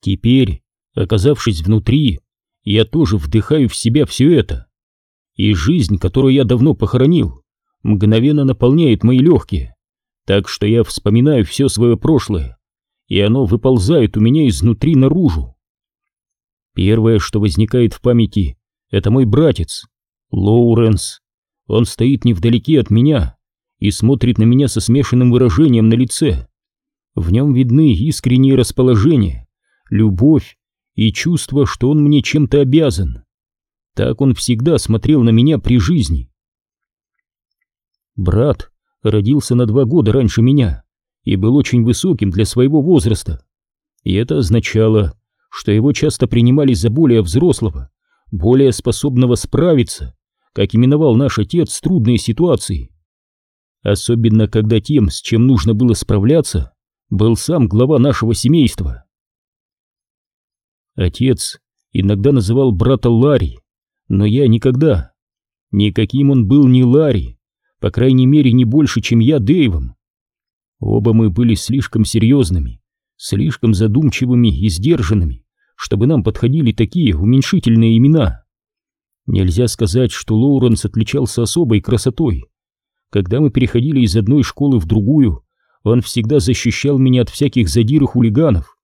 Теперь, оказавшись внутри, я тоже вдыхаю в себя все это. И жизнь, которую я давно похоронил, мгновенно наполняет мои легкие, так что я вспоминаю все свое прошлое, и оно выползает у меня изнутри наружу. Первое, что возникает в памяти, это мой братец, Лоуренс. Он стоит невдалеке от меня и смотрит на меня со смешанным выражением на лице. В нем видны искреннее расположение, любовь и чувство, что он мне чем-то обязан. Так он всегда смотрел на меня при жизни. Брат родился на два года раньше меня и был очень высоким для своего возраста. И это означало, что его часто принимали за более взрослого, более способного справиться, как именовал наш отец, с трудной ситуацией. Особенно, когда тем, с чем нужно было справляться, был сам глава нашего семейства. Отец иногда называл брата Ларри, но я никогда. Никаким он был не Ларри, по крайней мере не больше, чем я Дэйвом. Оба мы были слишком серьезными, слишком задумчивыми и сдержанными, чтобы нам подходили такие уменьшительные имена. Нельзя сказать, что Лоуренс отличался особой красотой. Когда мы переходили из одной школы в другую, он всегда защищал меня от всяких задир и хулиганов,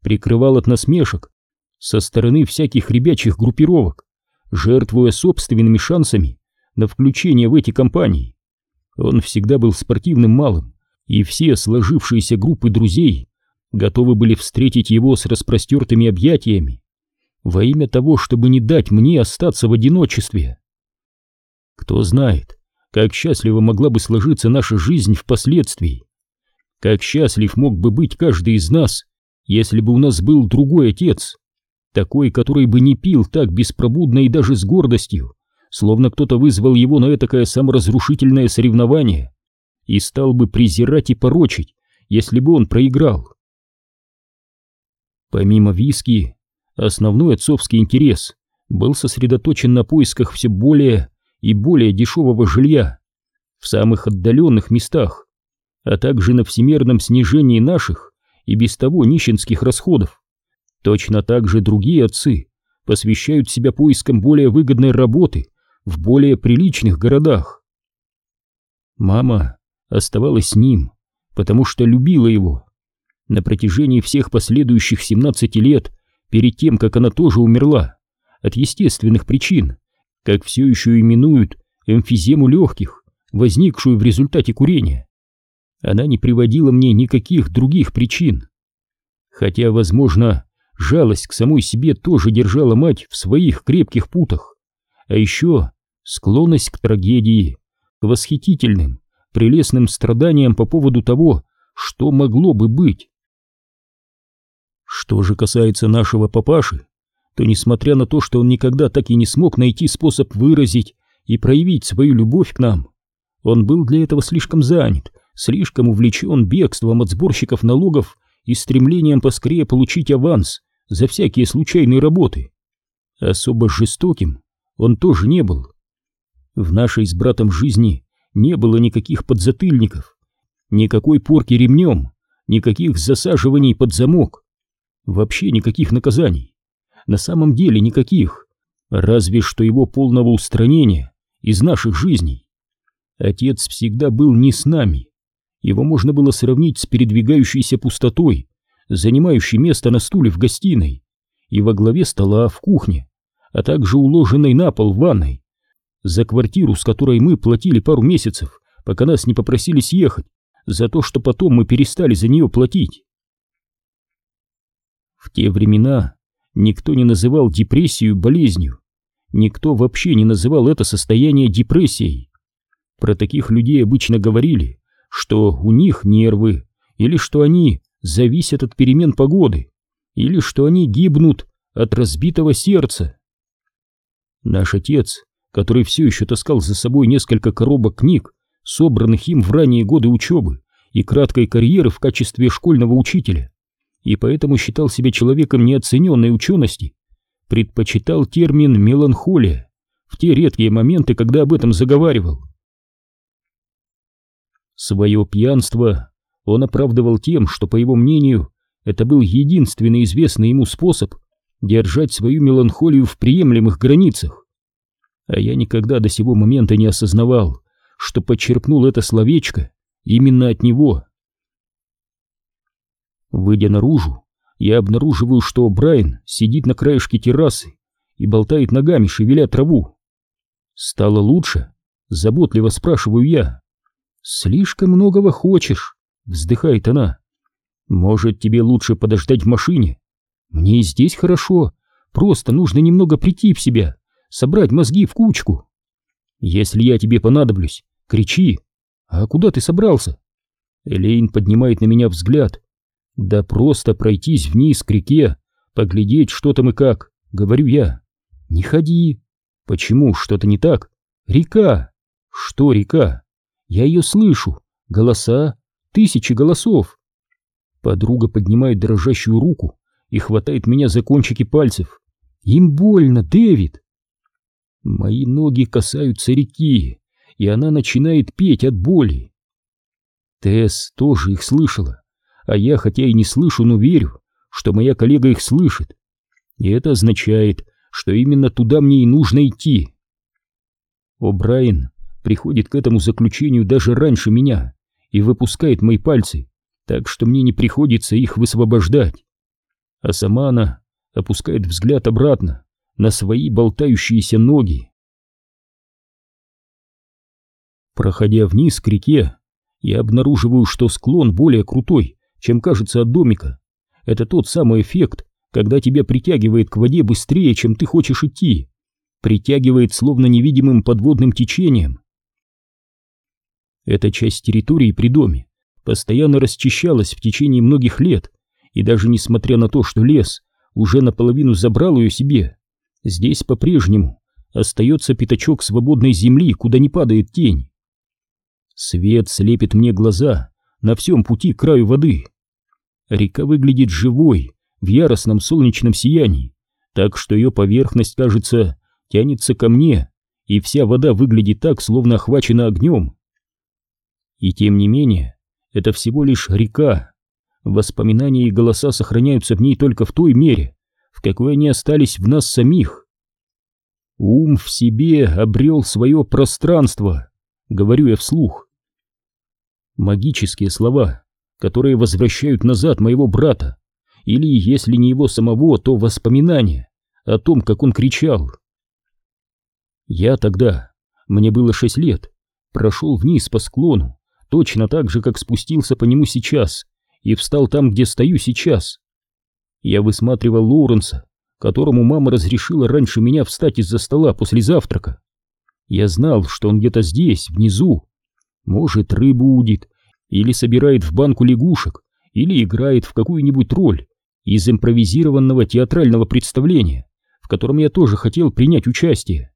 прикрывал от насмешек со стороны всяких ребячих группировок, жертвуя собственными шансами на включение в эти компании. Он всегда был спортивным малым, и все сложившиеся группы друзей готовы были встретить его с распростертыми объятиями во имя того, чтобы не дать мне остаться в одиночестве. Кто знает, как счастливо могла бы сложиться наша жизнь впоследствии. Как счастлив мог бы быть каждый из нас, если бы у нас был другой отец, такой, который бы не пил так беспробудно и даже с гордостью, словно кто-то вызвал его на этакое саморазрушительное соревнование и стал бы презирать и порочить, если бы он проиграл. Помимо виски, основной отцовский интерес был сосредоточен на поисках все более и более дешевого жилья в самых отдаленных местах, а также на всемерном снижении наших и без того нищенских расходов. Точно так же другие отцы посвящают себя поискам более выгодной работы в более приличных городах. Мама оставалась с ним, потому что любила его. На протяжении всех последующих 17 лет, перед тем, как она тоже умерла, от естественных причин, как все еще именуют эмфизему легких, возникшую в результате курения, она не приводила мне никаких других причин. Хотя, возможно, жалость к самой себе тоже держала мать в своих крепких путах. А еще склонность к трагедии, к восхитительным, прелестным страданиям по поводу того, что могло бы быть. Что же касается нашего папаши, то несмотря на то, что он никогда так и не смог найти способ выразить и проявить свою любовь к нам, он был для этого слишком занят, слишком увлечен бегством от сборщиков налогов и стремлением поскорее получить аванс за всякие случайные работы. Особо жестоким он тоже не был. В нашей с братом жизни не было никаких подзатыльников, никакой порки ремнем, никаких засаживаний под замок, вообще никаких наказаний. На самом деле никаких, разве что его полного устранения из наших жизней. Отец всегда был не с нами, его можно было сравнить с передвигающейся пустотой, занимающей место на стуле в гостиной и во главе стола в кухне, а также уложенной на пол в ванной. За квартиру, с которой мы платили пару месяцев, пока нас не попросили съехать, за то, что потом мы перестали за нее платить. В те времена никто не называл депрессию болезнью, никто вообще не называл это состояние депрессией. Про таких людей обычно говорили, что у них нервы, или что они зависят от перемен погоды, или что они гибнут от разбитого сердца. Наш отец, который все еще таскал за собой несколько коробок книг, собранных им в ранние годы учебы и краткой карьеры в качестве школьного учителя, и поэтому считал себя человеком неоцененной учености, предпочитал термин «меланхолия» в те редкие моменты, когда об этом заговаривал. Свое пьянство он оправдывал тем, что, по его мнению, это был единственный известный ему способ держать свою меланхолию в приемлемых границах. А я никогда до сего момента не осознавал, что подчерпнул это словечко именно от него. Выйдя наружу, я обнаруживаю, что Брайан сидит на краешке террасы и болтает ногами, шевеля траву. «Стало лучше?» — заботливо спрашиваю я. «Слишком многого хочешь», — вздыхает она. «Может, тебе лучше подождать в машине? Мне и здесь хорошо, просто нужно немного прийти в себя, собрать мозги в кучку. Если я тебе понадоблюсь, кричи. А куда ты собрался?» Элейн поднимает на меня взгляд. «Да просто пройтись вниз к реке, поглядеть, что там и как», — говорю я. «Не ходи». «Почему? Что-то не так?» «Река». «Что река?» «Я ее слышу. Голоса. Тысячи голосов». Подруга поднимает дрожащую руку и хватает меня за кончики пальцев. «Им больно, Дэвид!» Мои ноги касаются реки, и она начинает петь от боли. Тесс тоже их слышала, а я, хотя и не слышу, но верю, что моя коллега их слышит. И это означает, что именно туда мне и нужно идти. О'Брайен приходит к этому заключению даже раньше меня и выпускает мои пальцы, так что мне не приходится их высвобождать. А сама она опускает взгляд обратно на свои болтающиеся ноги. Проходя вниз к реке, я обнаруживаю, что склон более крутой, чем кажется от домика. Это тот самый эффект, когда тебя притягивает к воде быстрее, чем ты хочешь идти. Притягивает словно невидимым подводным течением. Эта часть территории при доме постоянно расчищалась в течение многих лет, и даже несмотря на то, что лес уже наполовину забрал ее себе, здесь по-прежнему остается пятачок свободной земли, куда не падает тень. Свет слепит мне глаза на всем пути к краю воды. Река выглядит живой, в яростном солнечном сиянии, так что ее поверхность, кажется, тянется ко мне, и вся вода выглядит так, словно охвачена огнем. И тем не менее, это всего лишь река. Воспоминания и голоса сохраняются в ней только в той мере, в какой они остались в нас самих. Ум в себе обрел свое пространство, говорю я вслух. Магические слова, которые возвращают назад моего брата, или, если не его самого, то воспоминания о том, как он кричал. Я тогда, мне было шесть лет, прошел вниз по склону, точно так же, как спустился по нему сейчас, и встал там, где стою сейчас. Я высматривал Лоуренса, которому мама разрешила раньше меня встать из-за стола после завтрака. Я знал, что он где-то здесь, внизу. Может, рыбу удит, или собирает в банку лягушек, или играет в какую-нибудь роль, из импровизированного театрального представления, в котором я тоже хотел принять участие.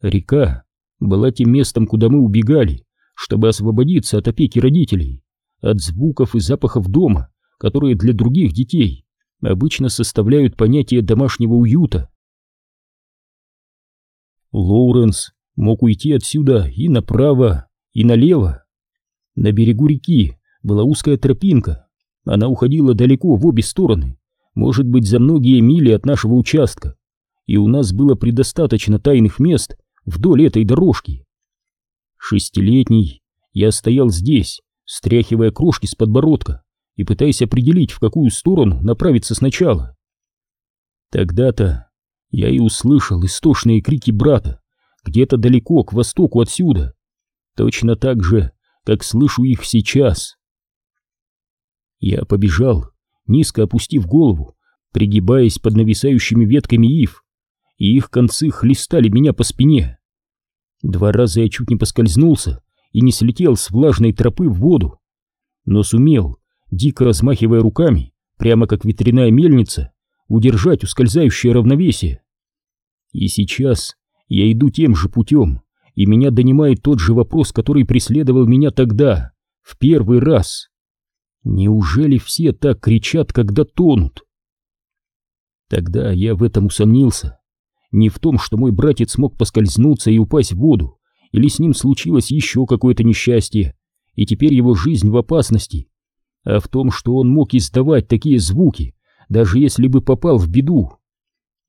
Река была тем местом, куда мы убегали, чтобы освободиться от опеки родителей, от звуков и запахов дома, которые для других детей обычно составляют понятие домашнего уюта. Лоуренс мог уйти отсюда и направо, и налево. На берегу реки была узкая тропинка, она уходила далеко в обе стороны, может быть, за многие мили от нашего участка, и у нас было предостаточно тайных мест вдоль этой дорожки. Шестилетний я стоял здесь, стряхивая крошки с подбородка и пытаясь определить, в какую сторону направиться сначала. Тогда-то я и услышал истошные крики брата где-то далеко, к востоку отсюда, точно так же, как слышу их сейчас. Я побежал, низко опустив голову, пригибаясь под нависающими ветками ив, и их концы хлестали меня по спине. Два раза я чуть не поскользнулся и не слетел с влажной тропы в воду, но сумел, дико размахивая руками, прямо как ветряная мельница, удержать ускользающее равновесие. И сейчас я иду тем же путем, и меня донимает тот же вопрос, который преследовал меня тогда, в первый раз. Неужели все так кричат, когда тонут? Тогда я в этом усомнился. Не в том, что мой братец смог поскользнуться и упасть в воду, или с ним случилось еще какое-то несчастье, и теперь его жизнь в опасности, а в том, что он мог издавать такие звуки, даже если бы попал в беду.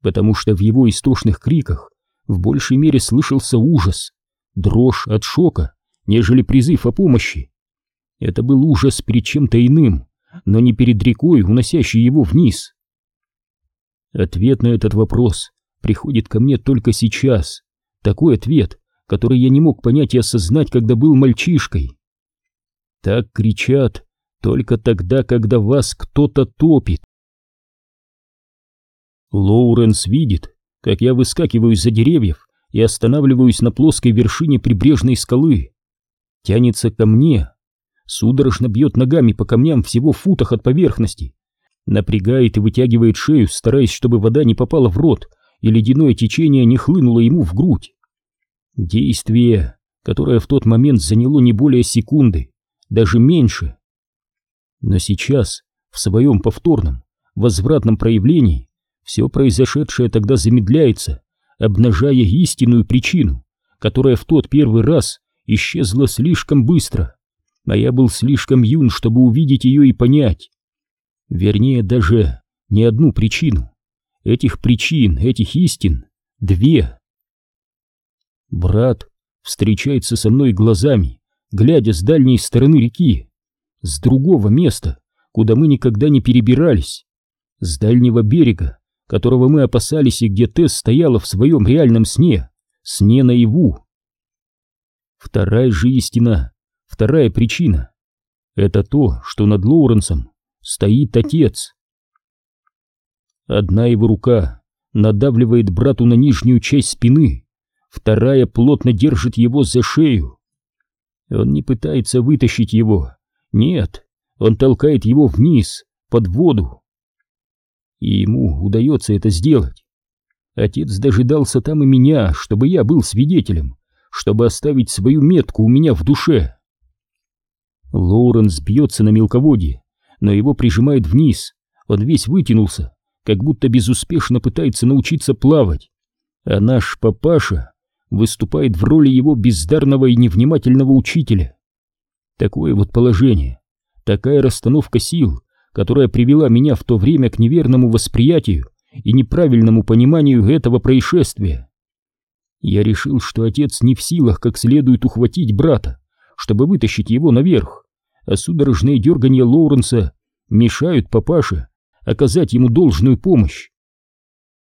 Потому что в его истошных криках в большей мере слышался ужас, дрожь от шока, нежели призыв о помощи. Это был ужас перед чем-то иным, но не перед рекой, уносящей его вниз. Ответ на этот вопрос приходит ко мне только сейчас. Такой ответ, который я не мог понять и осознать, когда был мальчишкой. Так кричат только тогда, когда вас кто-то топит. Лоуренс видит, как я выскакиваю из-за деревьев и останавливаюсь на плоской вершине прибрежной скалы. Тянется ко мне, судорожно бьет ногами по камням всего футах от поверхности, напрягает и вытягивает шею, стараясь, чтобы вода не попала в рот и ледяное течение не хлынуло ему в грудь. Действие, которое в тот момент заняло не более секунды, даже меньше. Но сейчас, в своем повторном, возвратном проявлении, все произошедшее тогда замедляется, обнажая истинную причину, которая в тот первый раз исчезла слишком быстро, а я был слишком юн, чтобы увидеть ее и понять. Вернее, даже не одну причину. Этих причин, этих истин две. Брат встречается со мной глазами, глядя с дальней стороны реки, с другого места, куда мы никогда не перебирались, с дальнего берега, которого мы опасались и где Тесс стояла в своем реальном сне, сне наяву. Вторая же истина, вторая причина — это то, что над Лоуренсом стоит отец. Одна его рука надавливает брату на нижнюю часть спины, вторая плотно держит его за шею. Он не пытается вытащить его, нет, он толкает его вниз, под воду. И ему удается это сделать. Отец дожидался там и меня, чтобы я был свидетелем, чтобы оставить свою метку у меня в душе. Лоуренс бьется на мелководье, но его прижимает вниз, он весь вытянулся, как будто безуспешно пытается научиться плавать, а наш папаша выступает в роли его бездарного и невнимательного учителя. Такое вот положение, такая расстановка сил, которая привела меня в то время к неверному восприятию и неправильному пониманию этого происшествия. Я решил, что отец не в силах как следует ухватить брата, чтобы вытащить его наверх, а судорожные дергания Лоуренса мешают папаше оказать ему должную помощь.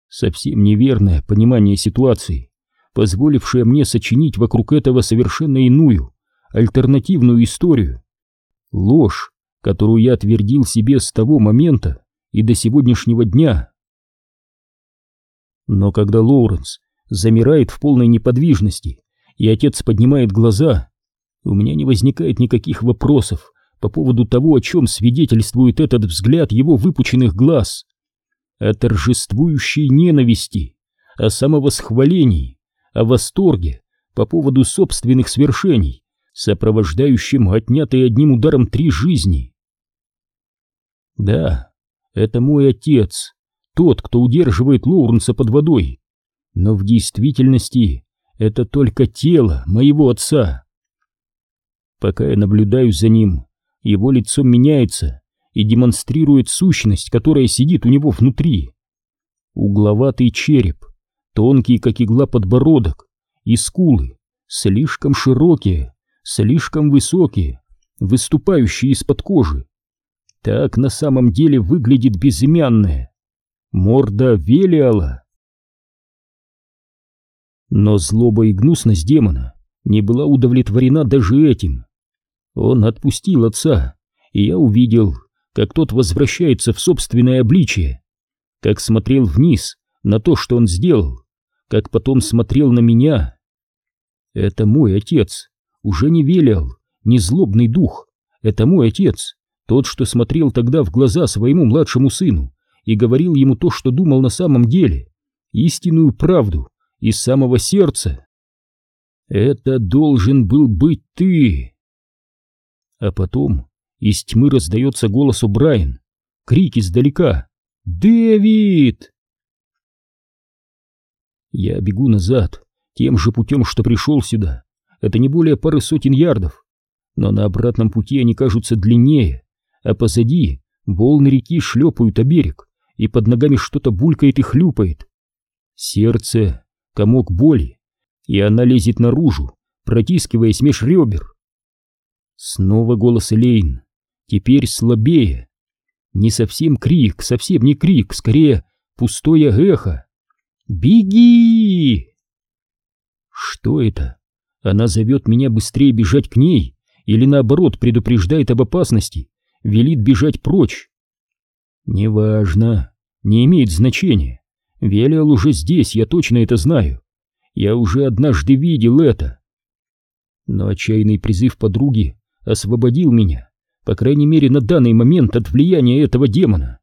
Совсем неверное понимание ситуации, позволившее мне сочинить вокруг этого совершенно иную, альтернативную историю. Ложь, которую я твердил себе с того момента и до сегодняшнего дня. Но когда Лоуренс замирает в полной неподвижности, и отец поднимает глаза, у меня не возникает никаких вопросов по поводу того, о чем свидетельствует этот взгляд его выпученных глаз. О торжествующей ненависти, о самовосхвалении, о восторге по поводу собственных свершений, сопровождающим отнятые одним ударом три жизни. Да, это мой отец, тот, кто удерживает Лоуренса под водой, но в действительности это только тело моего отца. Пока я наблюдаю за ним, его лицо меняется и демонстрирует сущность, которая сидит у него внутри. Угловатый череп, тонкий, как игла подбородок, и скулы, слишком широкие, слишком высокие, выступающие из-под кожи. Так на самом деле выглядит безымянная морда Велиала. Но злоба и гнусность демона не была удовлетворена даже этим. Он отпустил отца, и я увидел, как тот возвращается в собственное обличие, как смотрел вниз на то, что он сделал, как потом смотрел на меня. Это мой отец, уже не велел, не злобный дух, это мой отец, тот, что смотрел тогда в глаза своему младшему сыну и говорил ему то, что думал на самом деле, истинную правду из самого сердца. Это должен был быть ты. А потом из тьмы раздается голос у Брайан, крик издалека «Дэвид!». Я бегу назад, тем же путем, что пришел сюда. Это не более пары сотен ярдов, но на обратном пути они кажутся длиннее, а позади волны реки шлепают о берег, и под ногами что-то булькает и хлюпает. Сердце, комок боли, и она лезет наружу, протискиваясь меж ребер. Снова голос Элейн, теперь слабее. Не совсем крик, совсем не крик, скорее пустое эхо. «Беги!» Что это? Она зовет меня быстрее бежать к ней или наоборот предупреждает об опасности, велит бежать прочь. Неважно, не имеет значения. Велиал уже здесь, я точно это знаю. Я уже однажды видел это. Но отчаянный призыв подруги освободил меня, по крайней мере на данный момент от влияния этого демона.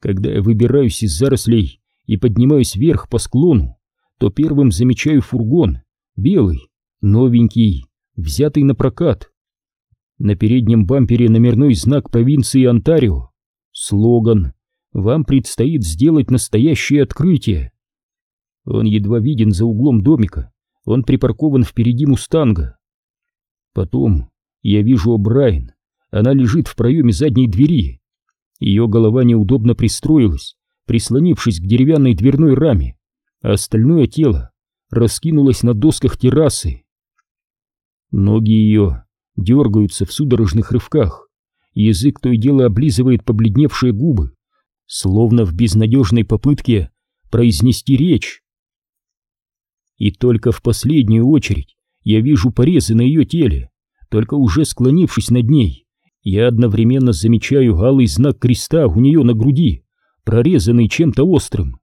Когда я выбираюсь из зарослей и поднимаюсь вверх по склону, то первым замечаю фургон, белый, новенький, взятый на прокат. На переднем бампере номерной знак провинции Онтарио. Слоган «Вам предстоит сделать настоящее открытие». Он едва виден за углом домика, он припаркован впереди мустанга. Потом я вижу О'Брайен, она лежит в проеме задней двери. Ее голова неудобно пристроилась, прислонившись к деревянной дверной раме, а остальное тело раскинулось на досках террасы. Ноги ее дергаются в судорожных рывках, язык то и дело облизывает побледневшие губы, словно в безнадежной попытке произнести речь. И только в последнюю очередь я вижу порезы на ее теле, только уже склонившись над ней, я одновременно замечаю алый знак креста у нее на груди, прорезанный чем-то острым.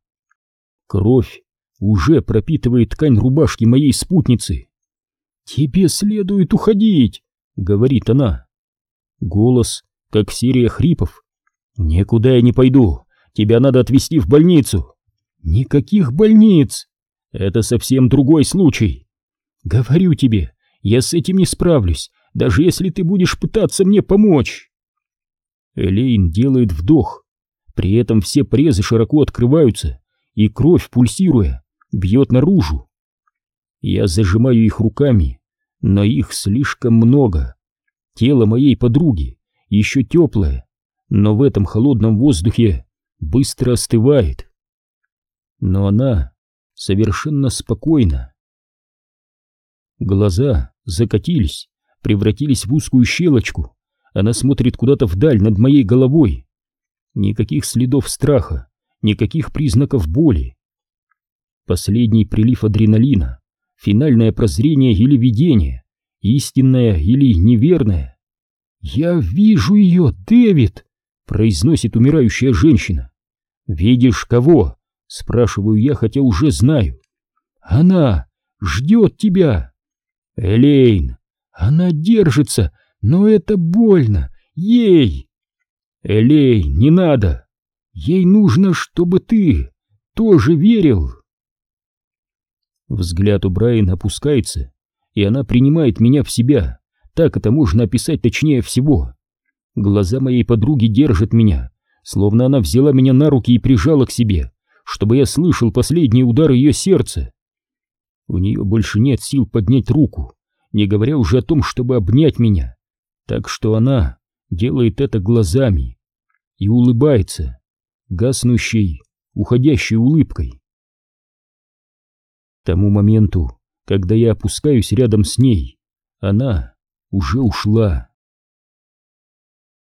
Кровь уже пропитывает ткань рубашки моей спутницы. «Тебе следует уходить!» — говорит она. Голос, как серия хрипов. «Никуда я не пойду, тебя надо отвезти в больницу». «Никаких больниц!» «Это совсем другой случай». «Говорю тебе, я с этим не справлюсь, даже если ты будешь пытаться мне помочь». Элейн делает вдох, при этом все презы широко открываются, и кровь, пульсируя, бьет наружу. Я зажимаю их руками, но их слишком много. Тело моей подруги еще теплое, но в этом холодном воздухе быстро остывает. Но она совершенно спокойна. Глаза закатились, превратились в узкую щелочку. Она смотрит куда-то вдаль над моей головой. Никаких следов страха, никаких признаков боли. Последний прилив адреналина, финальное прозрение или видение, истинное или неверное. «Я вижу ее, Дэвид!» — произносит умирающая женщина. «Видишь кого?» — спрашиваю я, хотя уже знаю. «Она ждет тебя!» «Элейн!» «Она держится, но это больно! Ей!» «Элей, не надо! Ей нужно, чтобы ты тоже верил!» Взгляд у Брайан опускается, и она принимает меня в себя. Так это можно описать точнее всего. Глаза моей подруги держат меня, словно она взяла меня на руки и прижала к себе, чтобы я слышал последний удар ее сердца. У нее больше нет сил поднять руку, не говоря уже о том, чтобы обнять меня. Так что она делает это глазами и улыбается, гаснущей, уходящей улыбкой тому моменту, когда я опускаюсь рядом с ней, она уже ушла.